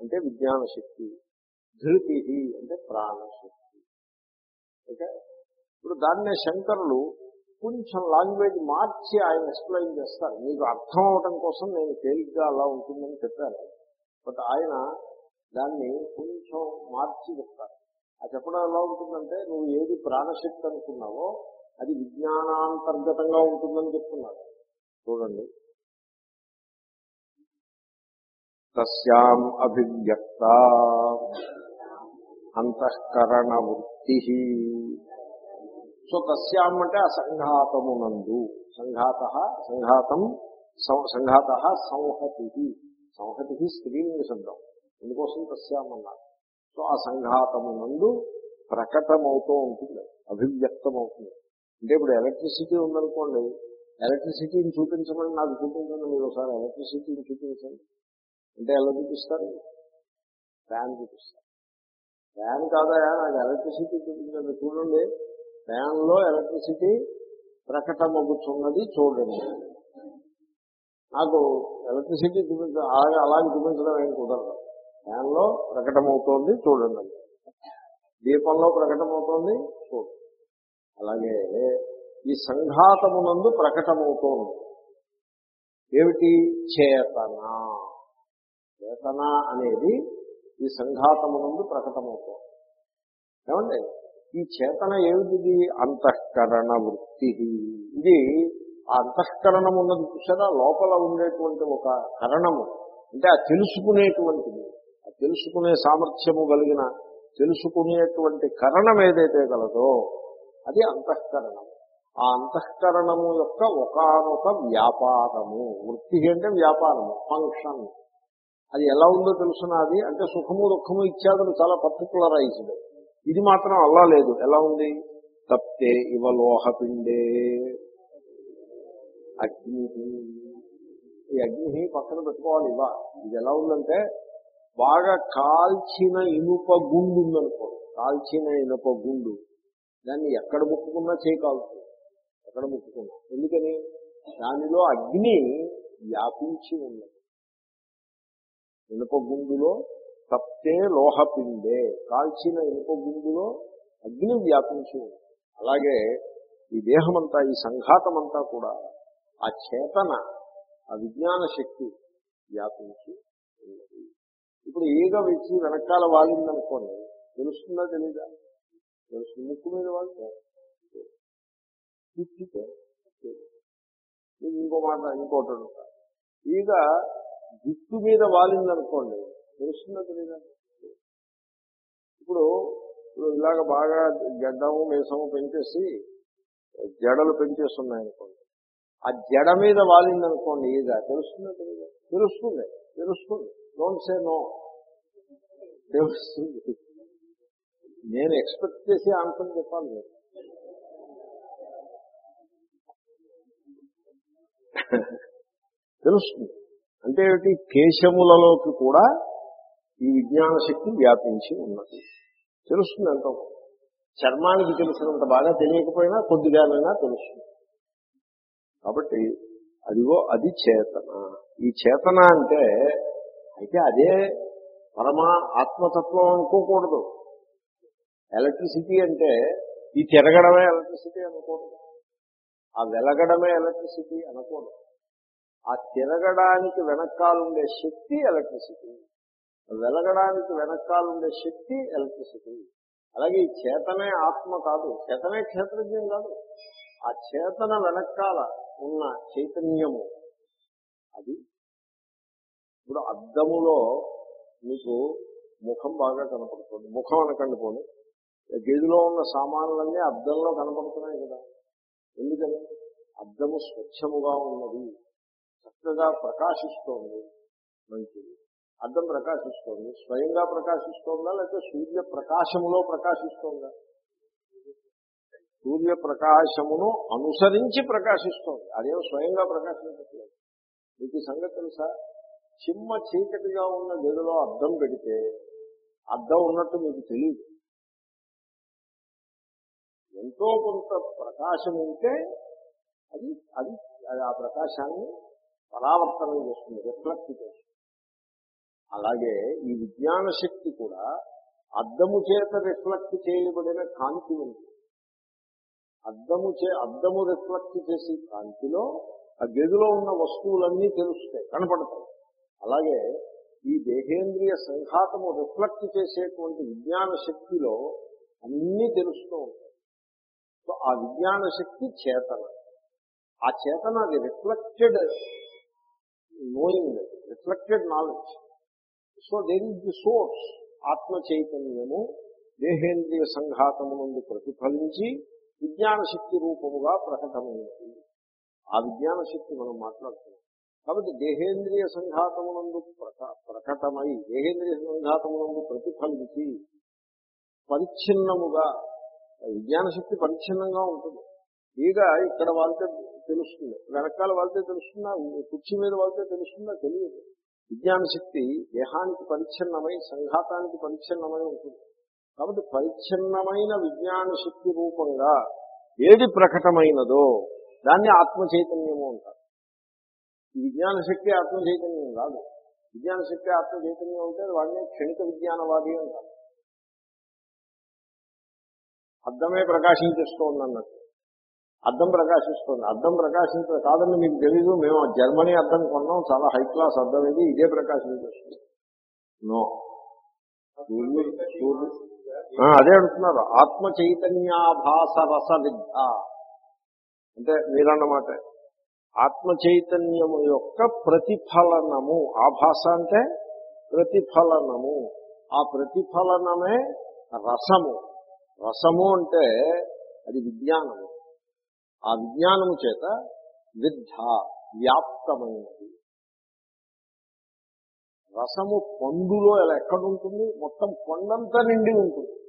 Speaker 1: అంటే విజ్ఞాన శక్తి ధృతి అంటే ప్రాణశక్తి. ఓకే? ఇప్పుడు దాన్నే శంకరులు కొంచెం లాంగ్వేజ్ మార్చి ఆయన ఎక్స్ప్లెయిన్ చేస్తారు. మీకు అర్థం అవడం కోసం నేను తేలిగ్గా అలా ఉంటుందని చెప్పాను బట్ ఆయన దాన్ని కొంచెం మార్చి చెప్తారు. ఆ చెప్పడం ఎలా ఉంటుందంటే నువ్వు ఏది ప్రాణశక్తి అనుకున్నావో అది విజ్ఞానాంతర్గతంగా ఉంటుందని చెప్తున్నారు. చూడండి. తస్యాం అభివ్యక్త అంతఃకరణ వృత్తి సో తస్యాం అంటే అసంఘాతమునందు సంఘాత సంఘాతం సంఘాత సంహతి. సంహతి స్త్రీలింగ శబ్దం. ఎందుకోసం తస్యాం అన్నారు? సో ఆ సంఘాతమునందు ప్రకటమవుతూ ఉంటుంది అభివ్యక్తమవుతుంది. అంటే ఇప్పుడు ఎలక్ట్రిసిటీ ఉందనుకోండి ఎలక్ట్రిసిటీని చూపించమని నాకు చూపించండి మీరు ఒకసారి ఎలక్ట్రిసిటీని చూపించండి. అంటే ఎలా చూపిస్తారు? ఫ్యాన్ చూపిస్తారు. ఫ్యాన్ కాదా? నాకు ఎలక్ట్రిసిటీ చూపించండి. చూడండి ఫ్యాన్లో ఎలక్ట్రిసిటీ ప్రకటమగుతున్నది చూడండి. నాకు ఎలక్ట్రిసిటీ చూపించ అలాగే అలాగే చూపించడం ఏం కుదరదు. ఫ్యాన్లో ప్రకటమవుతోంది చూడండి. దీపంలో ప్రకటమవుతోంది చూడండి. అలాగే ఈ సంఘాతమునందు ప్రకటమవుతోంది. ఏమిటి? చేతన. చేతన అనేది ఈ సంఘాతమునందు ప్రకటమవుతోంది. ఏమండి? ఈ చేతన ఏమిటిది? అంతఃకరణ వృత్తి. ఇది ఆ అంతఃకరణం ఉన్నది చూసారా? లోపల ఉండేటువంటి ఒక కరణము. అంటే ఆ తెలుసుకునేటువంటిది. తెలుసుకునే సామర్థ్యము కలిగిన తెలుసుకునేటువంటి కరణం ఏదైతే కలదో అది అంతఃకరణం. ఆ అంతఃకరణము యొక్క ఒకనొక వ్యాపారము. వృత్తి అంటే వ్యాపారము ఫంక్షన్ అది ఎలా ఉందో తెలుసున్నది అంటే సుఖము దుఃఖము ఇత్యాదులు చాలా పర్టికులరైజ్డ్ ఇది మాత్రం అలా లేదు. ఎలా ఉంది? తప్తే ఇవ లోహపిండే. అగ్ని ఈ అగ్ని పక్కన పెట్టుకోవాలి ఇవ. ఇది ఎలా ఉందంటే బాగా కాల్చిన ఇనుప గుండు ఉందనుకో కాల్చిన ఇనుప గుండు. దాన్ని ఎక్కడ ముక్కుకున్నా చేయి ఎక్కడ ముక్కుకున్నా ఎందుకని? దానిలో అగ్ని వ్యాపించి ఉన్నది. ఇనుప గుండులో తప్తే లోహపిండే కాల్చిన ఇనుప గుండులో అగ్ని వ్యాపించి ఉంది అలాగే ఈ దేహమంతా ఈ సంఘాతమంతా కూడా ఆ చేతన ఆ విజ్ఞాన శక్తి వ్యాపించి ఉన్నది. ఇప్పుడు ఈగ వచ్చి వెనకాల వాలిందనుకోండి తెలుస్తుందా తెలీదా? తెలుస్తుంది ముక్కు మీద వాళ్తే తిప్పితే? ఇంకో మాట ఇంకోటి ఈగ జుట్టు మీద వాలిందనుకోండి తెలుస్తుందా తెలీదా? ఇప్పుడు ఇప్పుడు ఇలాగ బాగా గడ్డము మేసము పెంచేసి జడలు పెంచేస్తున్నాయి అనుకోండి ఆ జడ మీద వాలిందనుకోండి ఈగ తెలుస్తుందా తెలీదా? తెలుస్తుంది తెలుస్తుంది. డోంట్ సే నో తెలుస్తుంది నేను ఎక్స్పెక్ట్ చేసి ఆన్సర్ చెప్పాలి మీరు తెలుస్తుంది. అంటే ఏమిటి? కేశములలోకి కూడా ఈ విజ్ఞాన శక్తి వ్యాపించి ఉన్నది. తెలుస్తుంది ఎంతో చర్మానికి తెలిసినంత బాగా తెలియకపోయినా కొద్దిగానైనా తెలుస్తుంది. కాబట్టి అదిగో అది చేతన. ఈ చేతన అంటే అయితే అదే పరమా ఆత్మతత్వం అనుకోకూడదు. ఎలక్ట్రిసిటీ అంటే ఈ తిరగడమే ఎలక్ట్రిసిటీ అనుకోకూడదు. ఆ వెలగడమే ఎలక్ట్రిసిటీ అనకూడదు. ఆ తిరగడానికి వెనకాలండే శక్తి ఎలక్ట్రిసిటీ. వెలగడానికి వెనకాలండే శక్తి ఎలక్ట్రిసిటీ. అలాగే ఈ చేతనే ఆత్మ కాదు. చేతనే క్షేత్రజ్ఞం కాదు. ఆ చేతన వెనకాల ఉన్న చైతన్యము అది ఇప్పుడు అద్దములో మీకు ముఖం బాగా కనపడుతుంది. ముఖం అనకండి పోనీ. గదిలో ఉన్న సామాన్లన్నీ అద్దంలో కనపడుతున్నాయి కదా. ఎందుకని? అద్దము స్వచ్ఛముగా ఉన్నది. చక్కగా ప్రకాశిస్తోంది. మంచిది. అద్దం ప్రకాశిస్తోంది. స్వయంగా ప్రకాశిస్తోందా లేకపోతే సూర్య ప్రకాశములో ప్రకాశిస్తోందా? సూర్య ప్రకాశమును అనుసరించి ప్రకాశిస్తోంది. అదేమో స్వయంగా ప్రకాశించట్లేదు. మీకు సంగతి తెలుసా? చిమ్మ చీకటిగా ఉన్న గదిలో అద్దం పెడితే అద్దం ఉన్నట్టు మీకు తెలియదు. ఎంతో కొంత ప్రకాశం ఉంటే అది అది ఆ ప్రకాశాన్ని పరావర్తనం చేస్తుంది రిఫ్లెక్ట్ చేస్తుంది. అలాగే ఈ విజ్ఞాన శక్తి కూడా అద్దము చేత రిఫ్లెక్ట్ చేయబడిన కాంతి ఉంది. అద్దము చే అద్దము రిఫ్లెక్ట్ చేసి కాంతిలో ఆ గదిలో ఉన్న వస్తువులన్నీ తెలుస్తాయి కనపడతాయి. అలాగే ఈ దేహేంద్రియ సంఘాతము రిఫ్లెక్ట్ చేసేటువంటి విజ్ఞాన శక్తిలో అన్నీ తెలుస్తూ ఉంటాయి. సో ఆ విజ్ఞాన శక్తి చేతన. ఆ చేతన అది reflected knowing reflected knowledge so there is the source ఆత్మ చైతన్యము దేహేంద్రియ సంఘాతము నుండి ప్రతిఫలించి విజ్ఞాన శక్తి రూపముగా ప్రకటమైనది. ఆ విజ్ఞాన శక్తి మనం మాట్లాడుతున్నాం. కాబట్టి దేహేంద్రియ సంఘాతమునందు ప్రక- ప్రకటమై దేహేంద్రియ సంఘాతమునందు ప్రతిఫలించి పరిచ్ఛిన్నముగా విజ్ఞాన శక్తి పరిచ్ఛిన్నంగా ఉంటుంది. ఇక ఇక్కడ వాళ్ళతే తెలుస్తుంది. వెనకాల వాళ్ళతే తెలుస్తుందా? కుర్చీ మీద వాళ్ళతే తెలుస్తుందా? తెలియదు. విజ్ఞాన శక్తి దేహానికి పరిచ్ఛిన్నమై సంఘాతానికి పరిచ్ఛిన్నమై ఉంటుంది. కాబట్టి పరిచ్ఛిన్నమైన విజ్ఞాన శక్తి రూపంగా ఏది ప్రకటమైనదో దాన్ని ఆత్మ చైతన్యము అంటారు. విజ్ఞాన శక్తి ఆత్మ చైతన్యం కాదు. విజ్ఞాన శక్తి ఆత్మ చైతన్యం అంటే వాడిని క్షణిక విజ్ఞానవాది అంటారు అద్దమే ప్రకాశించేస్తోంది అన్నట్టు అద్దం ప్రకాశిస్తుంది. అద్దం ప్రకాశించదు కాదని మీకు తెలీదు. మేము జర్మనీ అద్దం కొన్నాం. చాలా హై క్లాస్ అద్దం ఇది. ఇదే ప్రకాశించేస్తుంది. నో. అదే అంటున్నారు. ఆత్మ చైతన్యాభాస రస విద్ధ అంటే మీరన్నమాట. ఆత్మ చైతన్యము యొక్క ప్రతిఫలనము. ఆభాస అంటే ప్రతిఫలనము. ఆ ప్రతిఫలనమే రసము. రసము అంటే అది విజ్ఞానము. ఆ విజ్ఞానము చేత విద్ధ వ్యాప్తమైనది. రసము పండులో ఎలా ఎక్కడుంటుంది? మొత్తం కొండంతా నిండి ఉంటుంది.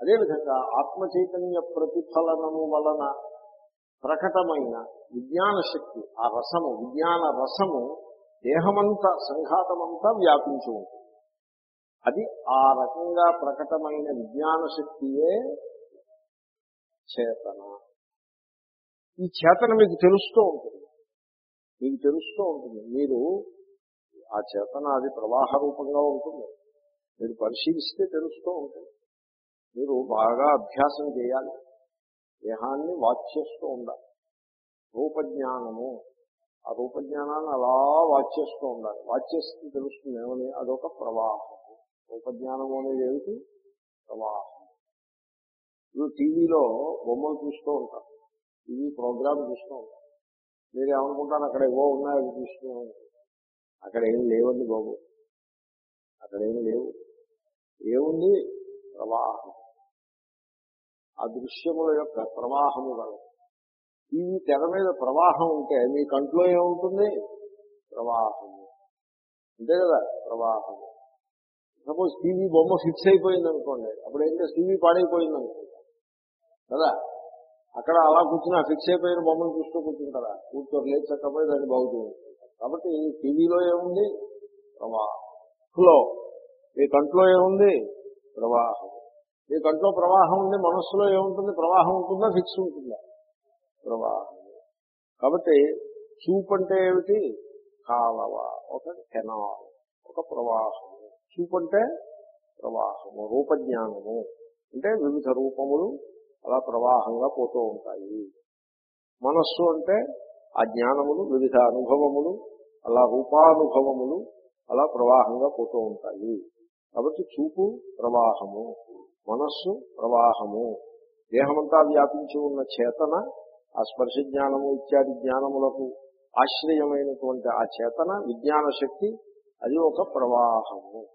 Speaker 1: అదేవిధంగా ఆత్మ చైతన్య ప్రతిఫలనము వలన ప్రకటమైన విజ్ఞాన శక్తి. ఆ రసము విజ్ఞాన రసము దేహమంతా సంఘాతమంతా వ్యాపించి ఉంటుంది. అది ఆ రకంగా ప్రకటమైన విజ్ఞాన శక్తియే చేతన. ఈ చేతన మీకు తెలుస్తూ ఉంటుంది. మీకు తెలుస్తూ ఉంటుంది. మీరు ఆ చేతన అది ప్రవాహ రూపంగా ఉంటుంది. మీరు పరిశీలిస్తే తెలుస్తూ ఉంటుంది. మీరు బాగా అభ్యాసం చేయాలి. దేహాన్ని వాచ్ చేస్తూ ఉండాలి. రూపజ్ఞానము. ఆ రూపజ్ఞానాన్ని అలా వాచ్ చేస్తూ ఉండాలి. వాచ్ చేస్తే తెలుస్తుంది ఏమని? అదొక ప్రవాహం రూపజ్ఞానము అనేది ఏమిటి? ప్రవాహం ఇప్పుడు టీవీలో బొమ్మలు చూస్తూ ఉంటారు. టీవీ ప్రోగ్రామ్ చూస్తూ ఉంటారు. మీరు ఏమనుకుంటాను అక్కడ ఏవో ఉన్నాయి అవి చూస్తూ ఉంటారు. అక్కడ ఏం లేవండి బాబు. అక్కడ ఏం లేవు. ఏముంది? ప్రవాహం ఆ దృశ్యముల యొక్క ప్రవాహము గల టీవీ తెర మీద ప్రవాహం ఉంటే మీ కంట్లో ఏముంటుంది? ప్రవాహము. అంతే కదా? ప్రవాహము. సపోజ్ టీవీ బొమ్మ ఫిక్స్ అయిపోయింది అనుకోండి అప్పుడు ఏంటంటే టీవీ పాడైపోయింది అనుకోండి కదా? అక్కడ అలా కూర్చుని ఆ ఫిక్స్ అయిపోయిన బొమ్మను చూస్తూ కూర్చుంటారా కూర్చొని లేచి చక్కపోయి దాన్ని బాగు కాబట్టి టీవీలో ఏముంది? ప్రవాహం. ఫ్లో మీ కంట్లో ఏముంది? ప్రవాహం మీ కంట్లో ప్రవాహం ఉంది మనస్సులో ఏముంటుంది? ప్రవాహం ఉంటుందా? ఫిక్స్ ఉంటుందా? ప్రవాహం. కాబట్టి చూపు అంటే ఏమిటి? కాలవ ఒక కెనాల్ ఒక ప్రవాహము. చూపు అంటే ప్రవాహము రూపజ్ఞానము. అంటే వివిధ రూపములు అలా ప్రవాహంగా పోతూ ఉంటాయి. మనస్సు అంటే ఆ జ్ఞానములు వివిధ అనుభవములు అలా రూపానుభవములు అలా ప్రవాహంగా పోతూ ఉంటాయి. కాబట్టి చూపు ప్రవాహము. మనస్సు ప్రవాహము. దేహమంతా వ్యాపించి ఉన్న చేతన ఆ స్పర్శ జ్ఞానము ఇత్యాది జ్ఞానములకు ఆశ్రయమైనటువంటి ఆ చేతన విజ్ఞాన శక్తి అది ఒక ప్రవాహము.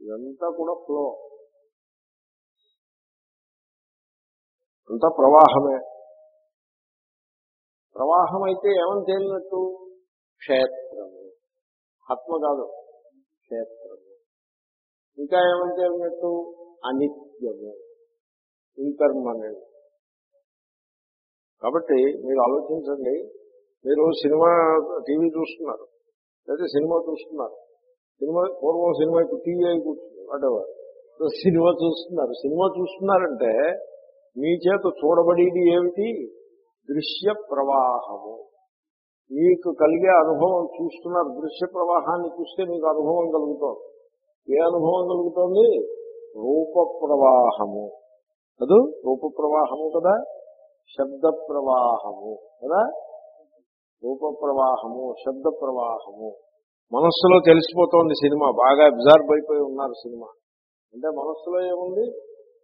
Speaker 1: ఇదంతా కూడా ఫ్లో. అంతా ప్రవాహమే. ప్రవాహం అయితే ఏమని తేలినట్టు? క్షేత్రము. ఆత్మ కాదు క్షేత్రము. ఇంకా ఏమని తేలినట్టు? అనిత్యము ఇంపర్మనెంట్ కాబట్టి మీరు ఆలోచించండి మీరు సినిమా టీవీ చూస్తున్నారు లేదా సినిమా చూస్తున్నారు సినిమా పూర్వం సినిమా ఇప్పుడు టీవీ అయి కూర్చున్నారు వాటెవర్ సినిమా చూస్తున్నారు సినిమా చూస్తున్నారంటే మీ చేత చూడబడేది ఏమిటి? దృశ్య ప్రవాహము. మీకు కలిగే అనుభవం చూస్తున్నారు దృశ్య ప్రవాహాన్ని చూస్తే మీకు అనుభవం కలుగుతోంది. ఏ అనుభవం కలుగుతోంది? రూప ప్రవాహము అదు రూప ప్రవాహము కదా? శబ్ద ప్రవాహము కదా? రూప ప్రవాహము శబ్ద ప్రవాహము మనస్సులో తెలిసిపోతోంది సినిమా. బాగా అబ్జర్వ్ అయిపోయి ఉన్నారు సినిమా. అంటే మనస్సులో ఏముంది?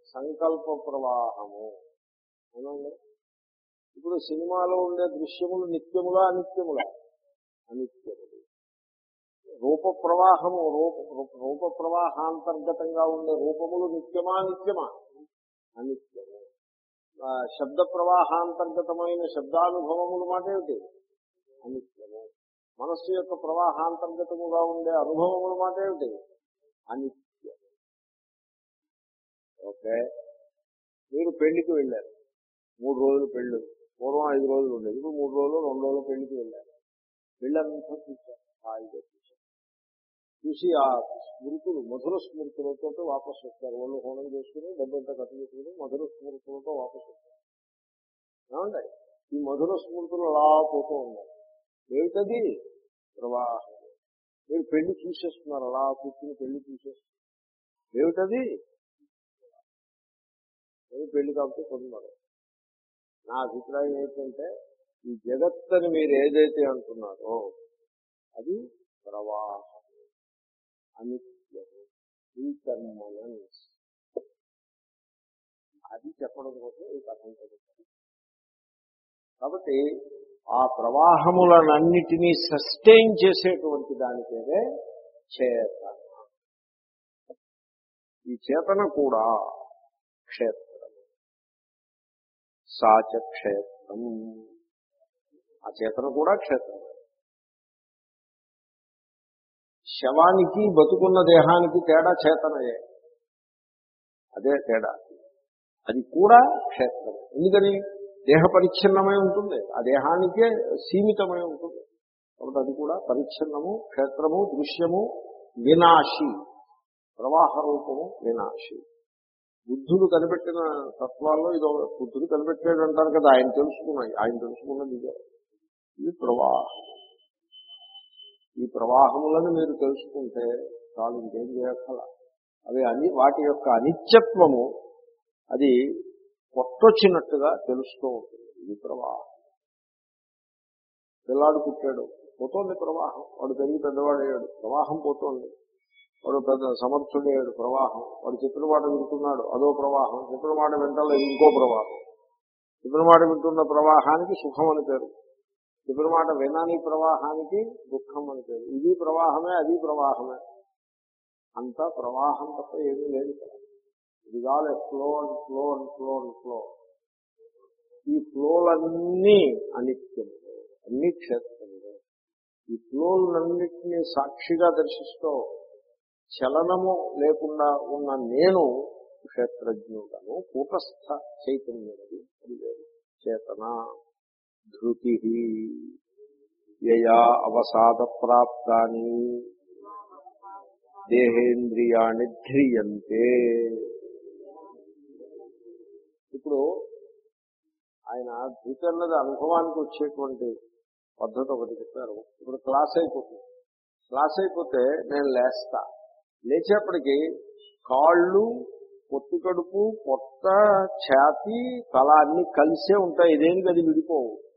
Speaker 1: సంకల్ప ప్రవాహము అవునండి. ఇప్పుడు సినిమాలో ఉండే దృశ్యములు నిత్యములా అనిత్యములా? అనిత్యము రూప ప్రవాహము రూప రూప- ప్రవాహాంతర్గతంగా ఉండే రూపములు నిత్యమా నిత్యమా? అనిత్యము. శబ్ద ప్రవాహాంతర్గతమైన శబ్దానుభవములు మాట ఏమిటి? అనిత్యము. మనస్సు యొక్క ప్రవాహాంతర్గతముగా ఉండే అనుభవముల మాట ఏమిటి? అనిత్యము. ఓకే. మీరు పెళ్ళికి వెళ్ళారు. మూడు రోజులు పెళ్ళి పూర్వం ఐదు రోజులు ఉండేది. ఇప్పుడు మూడు రోజులు రెండు రోజులు పెళ్ళికి వెళ్ళారు. పెళ్ళంతా చూశారు. హాయిగా. చూసి ఆ స్మృతులు మధుర స్మృతులతో వాపసు వస్తారు వాళ్ళు హోనం చేసుకుని డబ్బంతా కట్టు చేసుకుని మధుర స్మృతులతో వాపసు వస్తారు ఏమండి? ఈ మధుర స్మృతులు అలా పోతూ ఉన్నాయి. ఏమిటది ప్రవాహం. మీరు పెళ్ళి చూసేస్తున్నారు అలా కూర్చుని పెళ్ళి చూసేస్తున్నారు. ఏమిటది? నేను పెళ్ళి కాబట్టి పొందున్నారు నా అభిప్రాయం ఏంటంటే ఈ జగత్తని మీరు ఏదైతే అంటున్నారో అది ప్రవాహం. అనిత్యము ఇంటర్మనెన్స్ అది చెప్పడం కోసం ఈ కథం చదువుతాను. కాబట్టి ఆ ప్రవాహములనన్నిటినీ సస్టైన్ చేసేటువంటి దాని పేరే చేతన. ఈ చేతన కూడా క్షేత్రం. సాచ క్షేత్రం. ఆ చేతన కూడా క్షేత్రం. శవానికి బతుకున్న దేహానికి తేడా చేతనయే. అదే తేడా. అది కూడా క్షేత్రం. ఎందుకని? దేహ పరిచ్ఛిన్నమై ఉంటుంది. ఆ దేహానికే సీమితమై ఉంటుంది. కాబట్టి అది కూడా పరిచ్ఛిన్నము క్షేత్రము దృశ్యము వినాశి. ప్రవాహ రూపము వినాశి. బుద్ధుడు కనిపెట్టిన తత్వాల్లో ఇదో బుద్ధుడు కనిపెట్టాడు అంటారు కదా ఆయన తెలుసుకున్నాయి. ఆయన తెలుసుకున్నది ఇది ప్రవాహం. ఈ ప్రవాహములను మీరు తెలుసుకుంటే చాలు ఇంకేం చేయక్కల అవి అని వాటి యొక్క అనిత్యత్వము అది కొట్టొచ్చినట్టుగా తెలుస్తూ ఉంటుంది. ఇది ప్రవాహం. పిల్లాడు పుట్టాడు పోతోంది ప్రవాహం. వాడు పెరిగి పెద్దవాడయ్యాడు ప్రవాహం పోతోంది. వాడు పెద్ద సమర్థుడయ్యాడు ప్రవాహం. వాడు చెప్పిన మాట వింటున్నాడు అదో ప్రవాహం. చెప్పిన మాట వింటలేదు ఇంకో ప్రవాహం. చెప్పిన మాట వింటున్న ప్రవాహానికి సుఖం అని పేరు. ఇప్పుడు మాట వినాని ప్రవాహానికి దుఃఖం అని పేరు ఇది ప్రవాహమే అది ప్రవాహమే. అంతా ప్రవాహం తప్ప ఏమీ లేదు ఇది కాలే flow and flow and flow and flow ఈ ఫ్లోలన్నీ అనిత్యం అన్ని క్షేత్రములు. ఈ ఫ్లోలన్నింటినీ సాక్షిగా దర్శిస్తూ చలనము లేకుండా ఉన్న నేను క్షేత్రజ్ఞుడను కూటస్థ చైతన్యుడు అది లేదు చేతన? ధృతి యయా అవసాద ప్రాప్తాని దేహేంద్రియాణి ధ్రియంతే. ఇప్పుడు ఆయన ధృతి అన్నది అనుభవానికి వచ్చేటువంటి పద్ధతి ఒకటి చెప్పారు. ఇప్పుడు క్లాస్ అయిపోతుంది. క్లాస్ అయిపోతే నేను లేస్తా. లేచేపటికి కాళ్ళు పొత్తు కడుపు పొట్ట ఛాతి తల అన్ని కలిసే ఉంటాయి. ఇదేం గది విడిపోవు.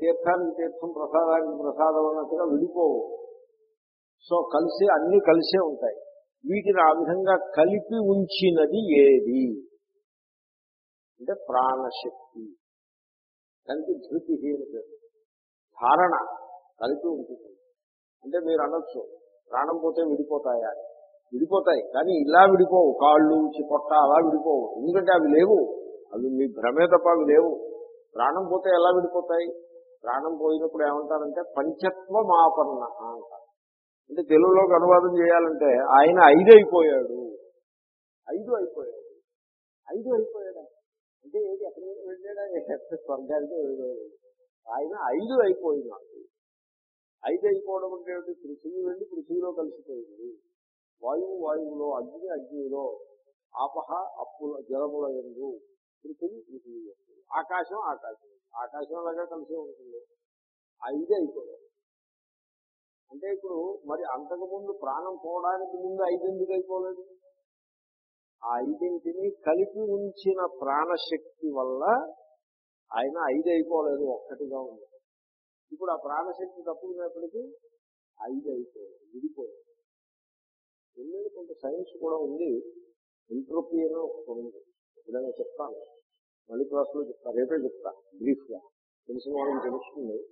Speaker 1: తీర్థానికి తీర్థం ప్రసాదానికి ప్రసాదం అన్నట్టుగా విడిపోవు. సో కలిసి అన్ని కలిసే ఉంటాయి. వీటిని ఆ విధంగా కలిపి ఉంచినది ఏది? అంటే ప్రాణశక్తి. కలిపి ధృతి అని పేరు. ధారణ కలిపి ఉంటుంది అంటే మీరు అనొచ్చు ప్రాణం పోతే విడిపోతాయా? విడిపోతాయి కానీ ఇలా విడిపోవు. కాళ్ళు పొట్ట అలా విడిపోవు. ఎందుకంటే అవి లేవు. అవి మీ భ్రమే తప్ప అవి లేవు. ప్రాణం పోతే ఎలా విడిపోతాయి? ప్రాణం పోయినప్పుడు ఏమంటారంటే పంచత్వమాపన్న అంటారు. అంటే తెలుగులోకి అనువాదం చేయాలంటే ఆయన ఐదు అయిపోయాడు ఐదు అయిపోయాడు. ఐదు అయిపోయాడు? అంటే ఏది ఎక్కడి నుంచి వెళ్ళాడా? ఎక్కడ స్వర్గానికి ఆయన ఐదు అయిపోయినాడు. ఐదు అయిపోవడం అంటే పృథివీ వెళ్ళి పృథివీలో కలిసిపోయింది. వాయువు వాయువులో అగ్ని అగ్నిలో ఆపహ అప్పుల జలముల ఎందు పృథివీ పృథివీ ఆకాశం ఆకాశం. ఆకాశం అలాగే కలిసి ఉంటుంది. ఐదు అయిపోయాడు అంటే ఇప్పుడు మరి అంతకుముందు ప్రాణం పోవడానికి ముందు ఐదు ఎందుకు అయిపోలేదు? ఆ ఐదింటిని కలిపి ఉంచిన ప్రాణశక్తి వల్ల ఆయన ఐదు అయిపోలేదు ఒక్కటిగా ఉంది. ఇప్పుడు ఆ ప్రాణశక్తి తప్పుకునేప్పటికీ ఐదు అయిపోయింది విడిపోయింది ఎందుకంటే కొంత సైన్స్ కూడా ఉంది ఎంట్రోపీ అని ఒకటి ఉంది. విధంగా చెప్తాను. మళ్ళీ క్లాస్లో చెప్తా. రేపే చెప్తా. బ్రీఫ్గా తెలిసిన వాళ్ళకి తెలుస్తుంది.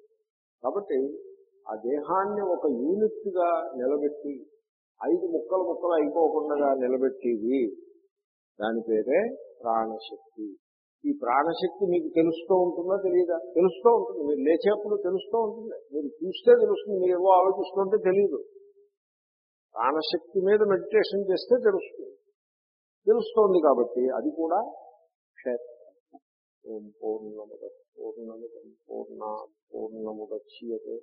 Speaker 1: కాబట్టి ఆ దేహాన్ని ఒక యూనిట్గా నిలబెట్టి ఐదు ముక్కలు ముక్కలు అయిపోకుండా నిలబెట్టేది దాని పేరే ప్రాణశక్తి. ఈ ప్రాణశక్తి మీకు తెలుస్తూ ఉంటుందా తెలియదా? తెలుస్తూ ఉంటుంది. మీరు లేచేప్పుడు తెలుస్తూ ఉంటుంది. మీరు చూస్తే తెలుస్తుంది. మీరు ఏవో ఆలోచిస్తుంటే తెలియదు. ప్రాణశక్తి మీద మెడిటేషన్ చేస్తే తెలుస్తుంది. తెలుస్తోంది కాబట్టి అది కూడా క్షేత్రం. ఓం పూర్ణముద పూర్ణముదం పూర్ణ పూర్ణముదచ్యతే